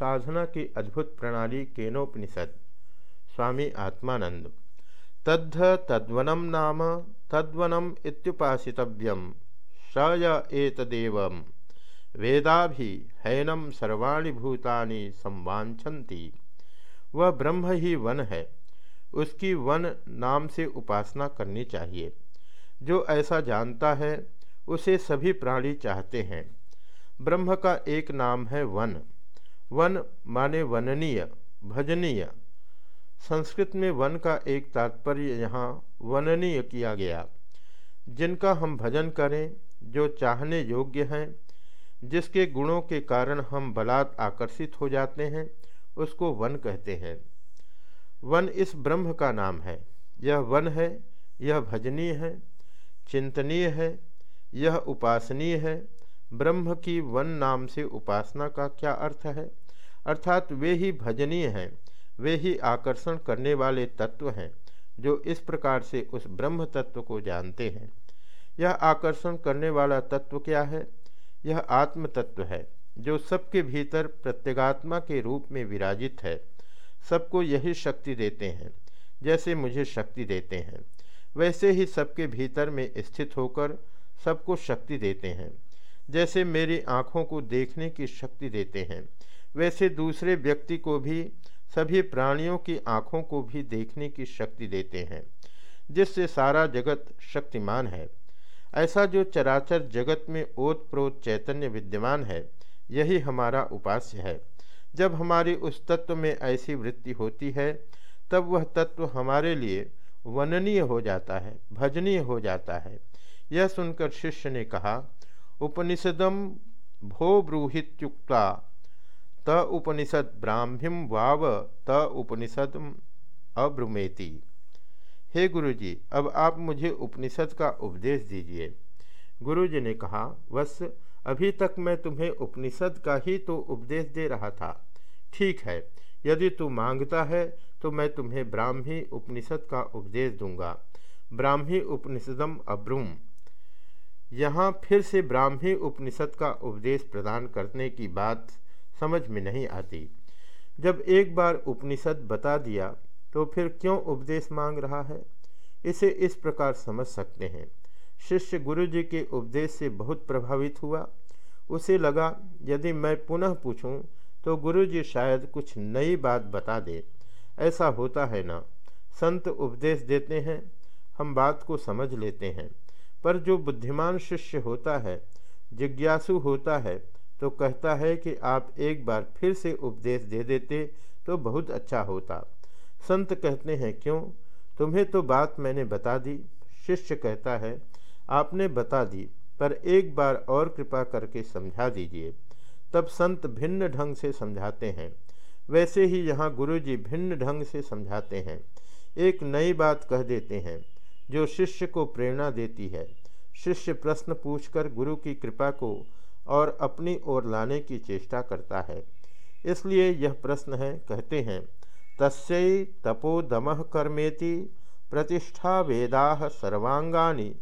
साधना की अद्भुत प्रणाली केनोपनिषद। स्वामी आत्मानंद। तद्ध तद्वनम नाम तद्वनम इत्युपासितव्यम। स वेदा भी हैनम सर्वाणी भूतानि संवांछन्ति वह ब्रह्म ही वन है। उसकी वन नाम से उपासना करनी चाहिए। जो ऐसा जानता है, उसे सभी प्राणी चाहते हैं। ब्रह्म का एक नाम है वन। वन माने वननीय, भजनीय। संस्कृत में वन का एक तात्पर्य यहाँ वननीय किया गया। जिनका हम भजन करें, जो चाहने योग्य हैं, जिसके गुणों के कारण हम बलात् आकर्षित हो जाते हैं, उसको वन कहते हैं। वन इस ब्रह्म का नाम है। यह वन है, यह भजनीय है, चिंतनीय है, यह उपासनीय है। ब्रह्म की वन नाम से उपासना का क्या अर्थ है? अर्थात वे ही भजनीय हैं, वे ही आकर्षण करने वाले तत्व हैं, जो इस प्रकार से उस ब्रह्म तत्व को जानते हैं। यह आकर्षण करने वाला तत्व क्या है? यह आत्म तत्व है, जो सबके भीतर प्रत्यगात्मा के रूप में विराजित है। सबको यही शक्ति देते हैं, जैसे मुझे शक्ति देते हैं। वैसे ही सबके भीतर में स्थित होकर सबको शक्ति देते हैं, जैसे मेरी आँखों को देखने की शक्ति देते हैं। वैसे दूसरे व्यक्ति को भी, सभी प्राणियों की आँखों को भी देखने की शक्ति देते हैं, जिससे सारा जगत शक्तिमान है। ऐसा जो चराचर जगत में ओत प्रोत चैतन्य विद्यमान है, यही हमारा उपास्य है। जब हमारी उस तत्व में ऐसी वृत्ति होती है, तब वह तत्व हमारे लिए वननीय हो जाता है, भजनीय हो जाता है। यह सुनकर शिष्य ने कहा उपनिषदम भो ब्रूहित्युक्ता त उपनिषद ब्राह्मीम वाव त उपनिषद अब्रुमेति। हे गुरुजी, अब आप मुझे उपनिषद का उपदेश दीजिए। गुरुजी ने कहा वस अभी तक मैं तुम्हें उपनिषद का ही तो उपदेश दे रहा था। ठीक है, यदि तू माँगता है तो मैं तुम्हें ब्राह्मी उपनिषद का उपदेश दूँगा। ब्राह्मी उपनिषदम अब्रूम। यहाँ फिर से ब्राह्मी उपनिषद का उपदेश प्रदान करने की बात समझ में नहीं आती। जब एक बार उपनिषद बता दिया तो फिर क्यों उपदेश मांग रहा है? इसे इस प्रकार समझ सकते हैं। शिष्य गुरु जी के उपदेश से बहुत प्रभावित हुआ। उसे लगा, यदि मैं पुनः पूछूँ तो गुरु जी शायद कुछ नई बात बता दे। ऐसा होता है ना? संत उपदेश देते हैं, हम बात को समझ लेते हैं। पर जो बुद्धिमान शिष्य होता है, जिज्ञासु होता है तो कहता है कि आप एक बार फिर से उपदेश दे देते तो बहुत अच्छा होता। संत कहते हैं, क्यों? तुम्हें तो बात मैंने बता दी। शिष्य कहता है, आपने बता दी, पर एक बार और कृपा करके समझा दीजिए। तब संत भिन्न ढंग से समझाते हैं। वैसे ही यहाँ गुरु जी भिन्न ढंग से समझाते हैं। एक नई बात कह देते हैं, जो शिष्य को प्रेरणा देती है। शिष्य प्रश्न पूछकर गुरु की कृपा को और अपनी ओर लाने की चेष्टा करता है। इसलिए यह प्रश्न है, कहते हैं, तस्यै तपोदम कर्मेति प्रतिष्ठा वेदा सर्वांगानी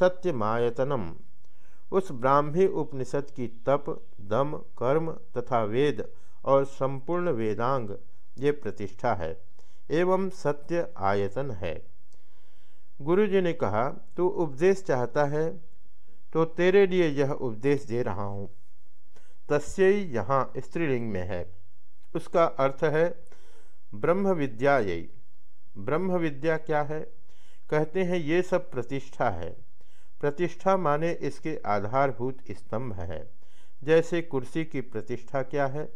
सत्यमायतनम। उस ब्राह्मी उपनिषद की तप, दम, कर्म तथा वेद और संपूर्ण वेदांग ये प्रतिष्ठा है, एवं सत्य आयतन है। गुरु जी ने कहा, तू उपदेश चाहता है तो तेरे लिए यह उपदेश दे रहा हूँ। तस्य यहाँ स्त्रीलिंग में है। उसका अर्थ है ब्रह्म विद्या यही। ब्रह्म विद्या क्या है? कहते हैं, ये सब प्रतिष्ठा है। प्रतिष्ठा माने इसके आधारभूत स्तंभ है। जैसे कुर्सी की प्रतिष्ठा क्या है?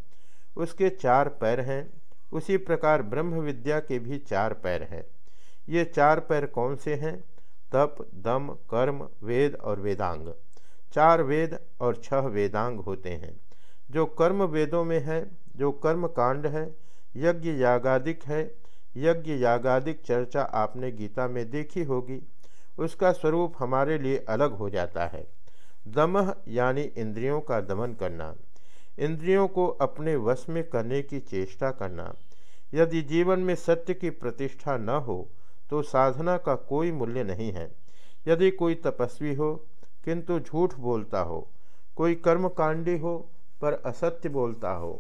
उसके चार पैर हैं। उसी प्रकार ब्रह्म विद्या के भी चार पैर हैं। ये चार पैर कौन से हैं? तप, दम, कर्म, वेद और वेदांग। चार वेद और छह वेदांग होते हैं। जो कर्म वेदों में है, जो कर्म कांड है, यज्ञ यागादिक है, यज्ञ यागादिक चर्चा आपने गीता में देखी होगी, उसका स्वरूप हमारे लिए अलग हो जाता है। दमह यानी इंद्रियों का दमन करना, इंद्रियों को अपने वश में करने की चेष्टा करना। यदि जीवन में सत्य की प्रतिष्ठा न हो तो साधना का कोई मूल्य नहीं है। यदि कोई तपस्वी हो, किंतु झूठ बोलता हो, कोई कर्मकांडी हो, पर असत्य बोलता हो,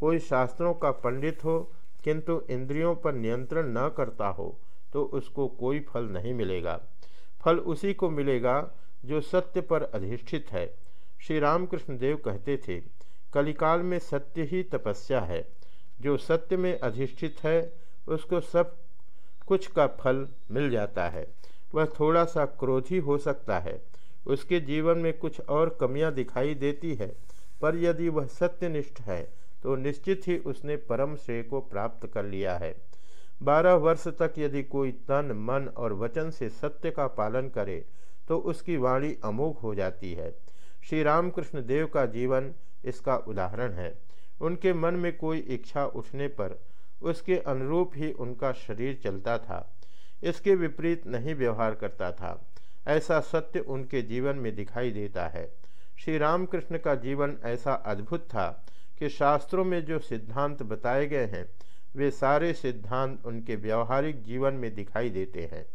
कोई शास्त्रों का पंडित हो, किंतु इंद्रियों पर नियंत्रण न करता हो तो उसको कोई फल नहीं मिलेगा। फल उसी को मिलेगा जो सत्य पर अधिष्ठित है। श्री रामकृष्ण देव कहते थे, कलिकाल में सत्य ही तपस्या है। जो सत्य में अधिष्ठित है, उसको सब कुछ का फल मिल जाता है। वह थोड़ा सा क्रोधी हो सकता है। उसके जीवन में कुछ और कमियाँ दिखाई देती है, पर यदि वह सत्यनिष्ठ है तो निश्चित ही उसने परम श्रेय को प्राप्त कर लिया है। बारह वर्ष तक यदि कोई तन, मन और वचन से सत्य का पालन करे तो उसकी वाणी अमोघ हो जाती है। श्री रामकृष्ण देव का जीवन इसका उदाहरण है। उनके मन में कोई इच्छा उठने पर उसके अनुरूप ही उनका शरीर चलता था। इसके विपरीत नहीं व्यवहार करता था। ऐसा सत्य उनके जीवन में दिखाई देता है। श्री रामकृष्ण का जीवन ऐसा अद्भुत था कि शास्त्रों में जो सिद्धांत बताए गए हैं, वे सारे सिद्धांत उनके व्यवहारिक जीवन में दिखाई देते हैं।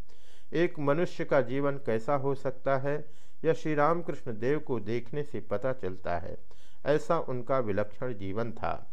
एक मनुष्य का जीवन कैसा हो सकता है, यह श्री रामकृष्ण देव को देखने से पता चलता है। ऐसा उनका विलक्षण जीवन था।